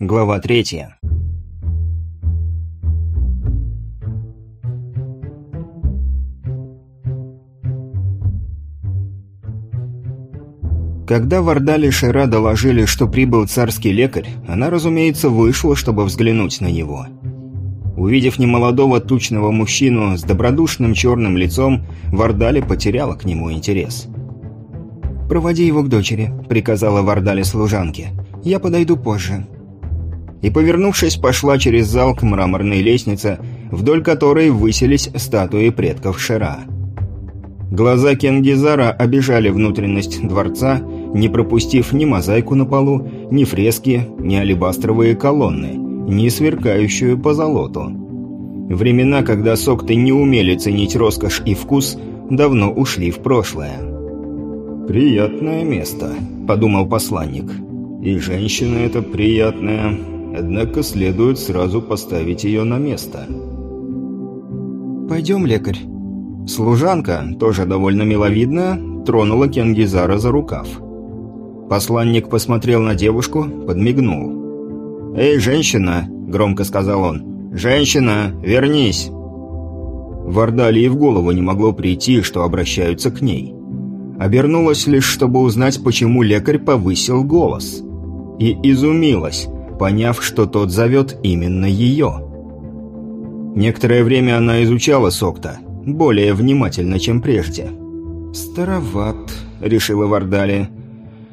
Глава третья. Когда Вардали Шера доложили, что прибыл царский лекарь, она, разумеется, вышла, чтобы взглянуть на него. Увидев немолодого тучного мужчину с добродушным черным лицом, Вардали потеряла к нему интерес. «Проводи его к дочери», — приказала Вардали служанке. «Я подойду позже». И, повернувшись, пошла через зал к мраморной лестнице, вдоль которой высились статуи предков Шера. Глаза Кенгизара обижали внутренность дворца, не пропустив ни мозаику на полу, ни фрески, ни алебастровые колонны, ни сверкающую позолоту. Времена, когда сокты не умели ценить роскошь и вкус, давно ушли в прошлое. «Приятное место», — подумал посланник. «И женщина эта приятная, однако следует сразу поставить ее на место». «Пойдем, лекарь». Служанка, тоже довольно миловидная, тронула Кенгизара за рукав. Посланник посмотрел на девушку, подмигнул. «Эй, женщина!» – громко сказал он. «Женщина, вернись!» Вардалии в голову не могло прийти, что обращаются к ней. Обернулась лишь, чтобы узнать, почему лекарь повысил голос. И изумилась, поняв, что тот зовет именно ее. Некоторое время она изучала Сокта, более внимательно, чем прежде. «Староват», — решила Вардали.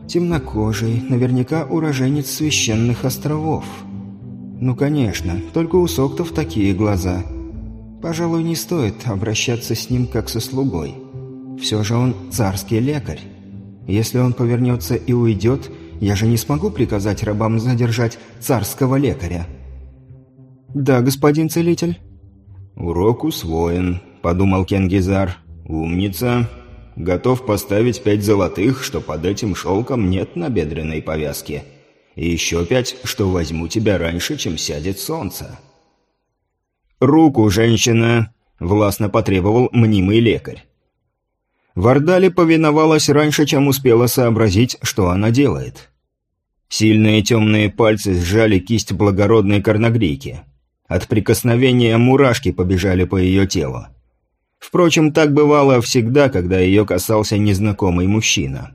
«Темнокожий, наверняка уроженец священных островов». «Ну, конечно, только у Соктов такие глаза. Пожалуй, не стоит обращаться с ним как со слугой. Все же он царский лекарь. Если он повернется и уйдет, я же не смогу приказать рабам задержать царского лекаря». «Да, господин целитель». «Урок усвоен», — подумал Кенгизар. «Умница. Готов поставить пять золотых, что под этим шелком нет набедренной повязки. И еще пять, что возьму тебя раньше, чем сядет солнце». «Руку, женщина!» — властно потребовал мнимый лекарь. Вардали повиновалась раньше, чем успела сообразить, что она делает. Сильные темные пальцы сжали кисть благородной корногрейки. От прикосновения мурашки побежали по ее телу. Впрочем, так бывало всегда, когда ее касался незнакомый мужчина.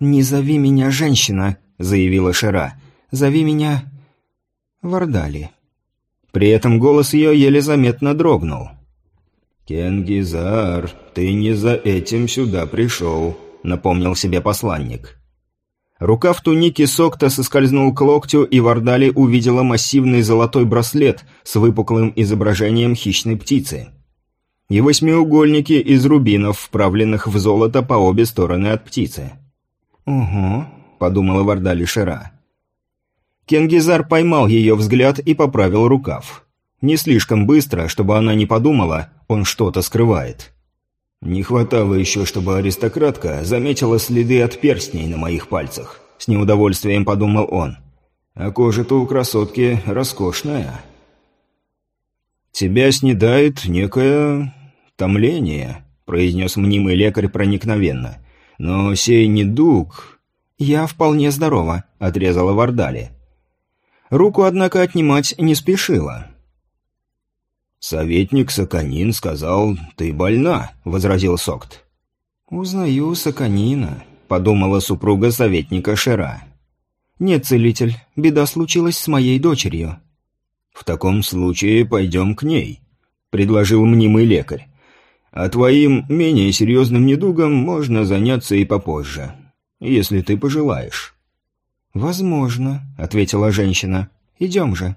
«Не зови меня женщина», — заявила Шера. «Зови меня... Вардали». При этом голос ее еле заметно дрогнул. «Кенгизар, ты не за этим сюда пришел», — напомнил себе посланник. Рука в тунике Сокта соскользнул к локтю, и Вардали увидела массивный золотой браслет с выпуклым изображением хищной птицы. И восьмиугольники из рубинов, вправленных в золото по обе стороны от птицы. «Угу», — подумала Вардали Шера. Кенгизар поймал ее взгляд и поправил рукав. Не слишком быстро, чтобы она не подумала, он что-то скрывает. Не хватало еще, чтобы аристократка заметила следы от перстней на моих пальцах. С неудовольствием подумал он. А кожа-то у красотки роскошная. «Тебя снедает некое томление», — произнес мнимый лекарь проникновенно. «Но сей недуг...» «Я вполне здорова», — отрезала Вардали. Руку, однако, отнимать не спешила. «Советник Саканин сказал, ты больна», — возразил Сокт. «Узнаю Саканина», — подумала супруга советника Шера. «Нет, целитель, беда случилась с моей дочерью». «В таком случае пойдем к ней», — предложил мнимый лекарь. «А твоим менее серьезным недугом можно заняться и попозже, если ты пожелаешь». «Возможно», — ответила женщина. «Идем же».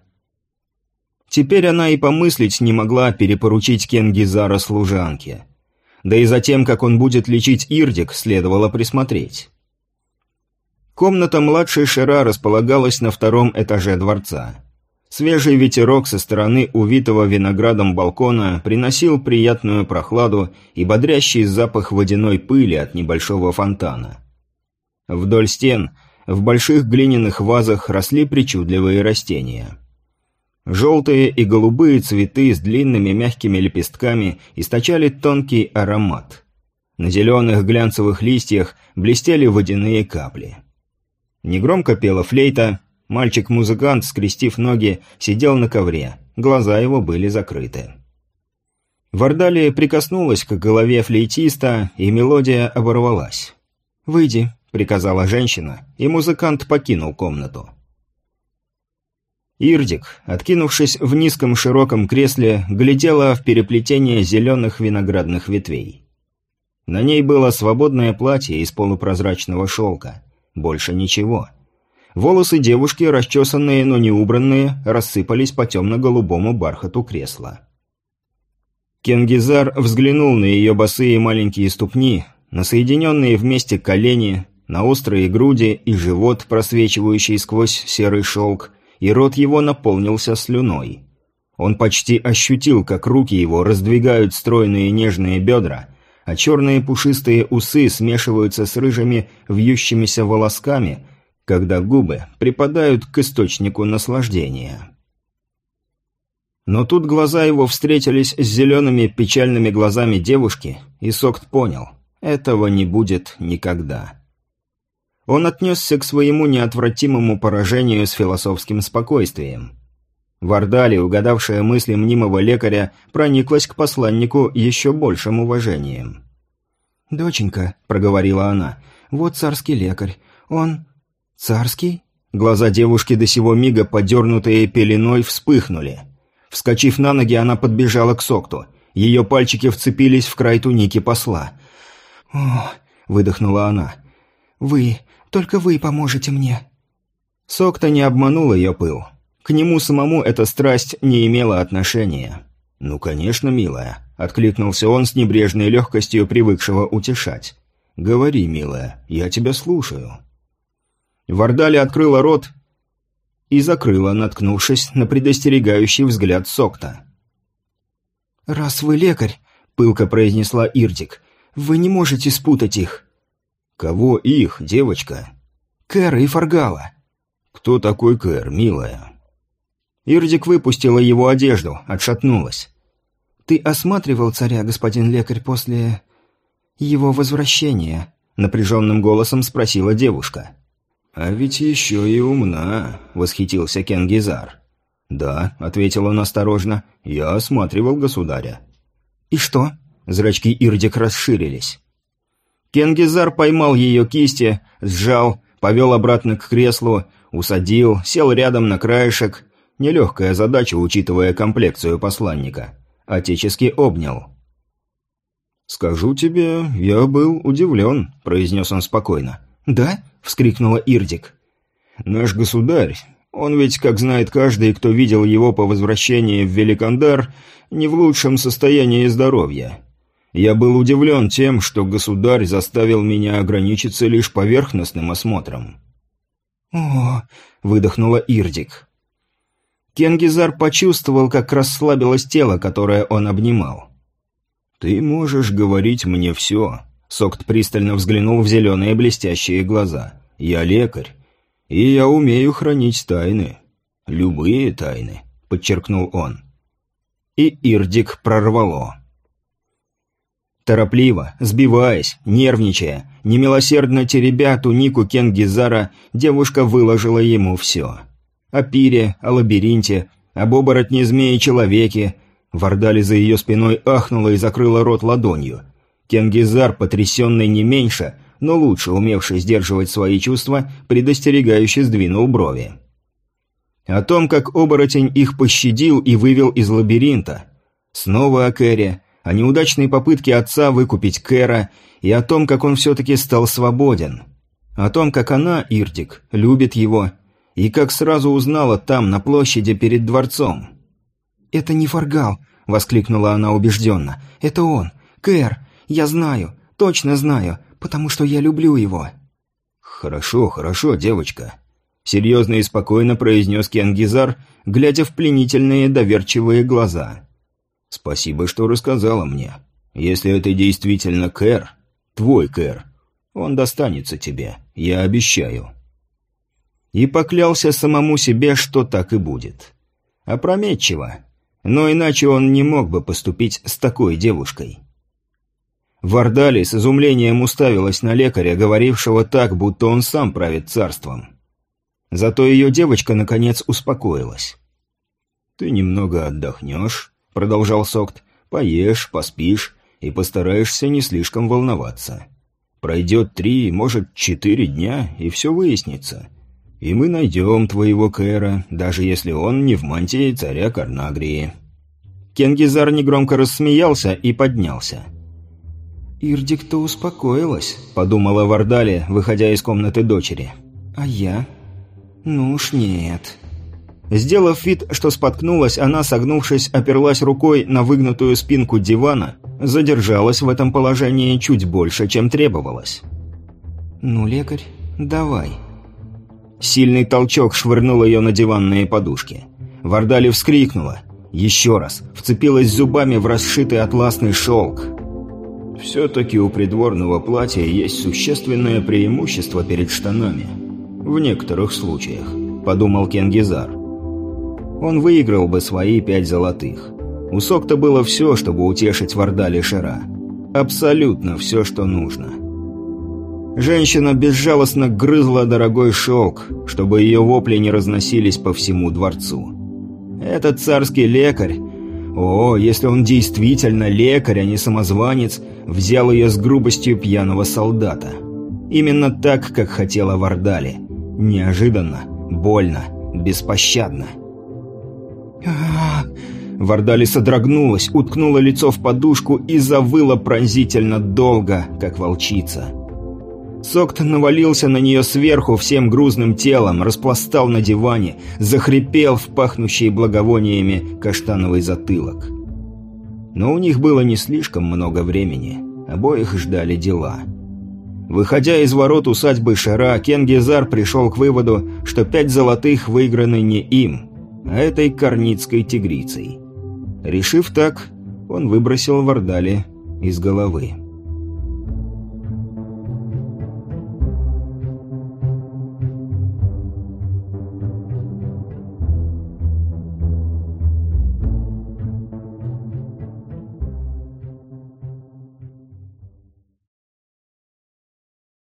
Теперь она и помыслить не могла перепоручить Кенгизара служанке. Да и за тем, как он будет лечить Ирдик, следовало присмотреть. Комната младшей Шера располагалась на втором этаже дворца. Свежий ветерок со стороны увитого виноградом балкона приносил приятную прохладу и бодрящий запах водяной пыли от небольшого фонтана. Вдоль стен в больших глиняных вазах росли причудливые растения – Желтые и голубые цветы с длинными мягкими лепестками источали тонкий аромат. На зеленых глянцевых листьях блестели водяные капли. Негромко пела флейта, Мальчик-музыкант, скрестив ноги, сидел на ковре. Глаза его были закрыты. Вардалия прикоснулась к голове флейтиста, и мелодия оборвалась. «Выйди», — приказала женщина, и музыкант покинул комнату. Ирдик, откинувшись в низком широком кресле, глядела в переплетение зеленых виноградных ветвей. На ней было свободное платье из полупрозрачного шелка. Больше ничего. Волосы девушки, расчесанные, но не убранные, рассыпались по темно-голубому бархату кресла. Кенгизар взглянул на ее босые маленькие ступни, на соединенные вместе колени, на острые груди и живот, просвечивающий сквозь серый шелк, и рот его наполнился слюной. Он почти ощутил, как руки его раздвигают стройные нежные бедра, а черные пушистые усы смешиваются с рыжими вьющимися волосками, когда губы припадают к источнику наслаждения. Но тут глаза его встретились с зелеными печальными глазами девушки, и Сокт понял – этого не будет никогда. Он отнесся к своему неотвратимому поражению с философским спокойствием. Вардали, угадавшая мысли мнимого лекаря, прониклась к посланнику еще большим уважением. «Доченька», — проговорила она, — «вот царский лекарь. Он... царский?» Глаза девушки до сего мига, подернутые пеленой, вспыхнули. Вскочив на ноги, она подбежала к Сокту. Ее пальчики вцепились в край туники посла. «О!» — выдохнула она. «Вы... Только вы поможете мне». Сокта не обманул ее пыл. К нему самому эта страсть не имела отношения. «Ну, конечно, милая», — откликнулся он с небрежной легкостью привыкшего утешать. «Говори, милая, я тебя слушаю». Вардали открыла рот и закрыла, наткнувшись на предостерегающий взгляд Сокта. «Раз вы лекарь», — пылко произнесла Иртик, — «вы не можете спутать их. «Кого их, девочка?» «Кэра и Фаргала». «Кто такой Кэр, милая?» Ирдик выпустила его одежду, отшатнулась. «Ты осматривал царя, господин лекарь, после... его возвращения?» Напряженным голосом спросила девушка. «А ведь еще и умна», — восхитился Кенгизар. «Да», — ответил он осторожно, — «я осматривал государя». «И что?» — зрачки Ирдик расширились. Кенгизар поймал ее кисти, сжал, повел обратно к креслу, усадил, сел рядом на краешек. Нелегкая задача, учитывая комплекцию посланника. Отечески обнял. «Скажу тебе, я был удивлен», — произнес он спокойно. «Да?» — вскрикнула Ирдик. «Наш государь, он ведь, как знает каждый, кто видел его по возвращении в Великандар, не в лучшем состоянии здоровья. Я был удивлен тем, что государь заставил меня ограничиться лишь поверхностным осмотром. «О!» — выдохнула Ирдик. Кенгизар почувствовал, как расслабилось тело, которое он обнимал. «Ты можешь говорить мне все», — Сокт пристально взглянул в зеленые блестящие глаза. «Я лекарь, и я умею хранить тайны. Любые тайны», — подчеркнул он. И Ирдик прорвало. Торопливо, сбиваясь, нервничая, немилосердно теребя тунику Кенгизара, девушка выложила ему все. О пире, о лабиринте, об оборотне змеи-человеке. Вардали за ее спиной ахнула и закрыла рот ладонью. Кенгизар, потрясенный не меньше, но лучше умевший сдерживать свои чувства, предостерегающе сдвинул брови. О том, как оборотень их пощадил и вывел из лабиринта. Снова о Кэре, о неудачной попытке отца выкупить Кэра и о том, как он все-таки стал свободен. О том, как она, Иртик, любит его, и как сразу узнала там, на площади перед дворцом. «Это не Фаргал», — воскликнула она убежденно. «Это он, Кэр. Я знаю, точно знаю, потому что я люблю его». «Хорошо, хорошо, девочка», — серьезно и спокойно произнес Кенгизар, глядя в пленительные доверчивые глаза. Спасибо, что рассказала мне. Если это действительно Кэр, твой Кэр, он достанется тебе, я обещаю. И поклялся самому себе, что так и будет. Опрометчиво. Но иначе он не мог бы поступить с такой девушкой. Вардали с изумлением уставилась на лекаря, говорившего так, будто он сам правит царством. Зато ее девочка, наконец, успокоилась. «Ты немного отдохнешь», — продолжал Сокт, — «поешь, поспишь и постараешься не слишком волноваться. Пройдет три, может, четыре дня, и все выяснится. И мы найдем твоего Кэра, даже если он не в мантии царя Карнагрии». Кенгизар негромко рассмеялся и поднялся. «Ирдик-то успокоилась», — подумала Вардали, выходя из комнаты дочери. «А я? Ну уж нет». Сделав вид, что споткнулась, она, согнувшись, оперлась рукой на выгнутую спинку дивана, задержалась в этом положении чуть больше, чем требовалось. «Ну, лекарь, давай». Сильный толчок швырнул ее на диванные подушки. Вардали вскрикнула. Еще раз. Вцепилась зубами в расшитый атласный шелк. Все-таки у придворного платья есть существенное преимущество перед штанами. В некоторых случаях, подумал Кенгизар. Он выиграл бы свои пять золотых. У Сокта было все, чтобы утешить Вардали Шера. Абсолютно все, что нужно. Женщина безжалостно грызла дорогой шелк, чтобы ее вопли не разносились по всему дворцу. Этот царский лекарь... О, если он действительно лекарь, а не самозванец, взял ее с грубостью пьяного солдата. Именно так, как хотела Вардали. Неожиданно, больно, беспощадно. А Вардали содрогнулась, уткнула лицо в подушку и завыла пронзительно долго, как волчица. Сокт навалился на нее сверху всем грузным телом, распластал на диване, захрипел в пахнущий благовониями каштановый затылок. Но у них было не слишком много времени, обоих ждали дела. Выходя из ворот усадьбы Шара, Кенгизар пришел к выводу, что пять золотых выиграны не им, а этой корницкой тигрицей. Решив так, он выбросил Вардали из головы.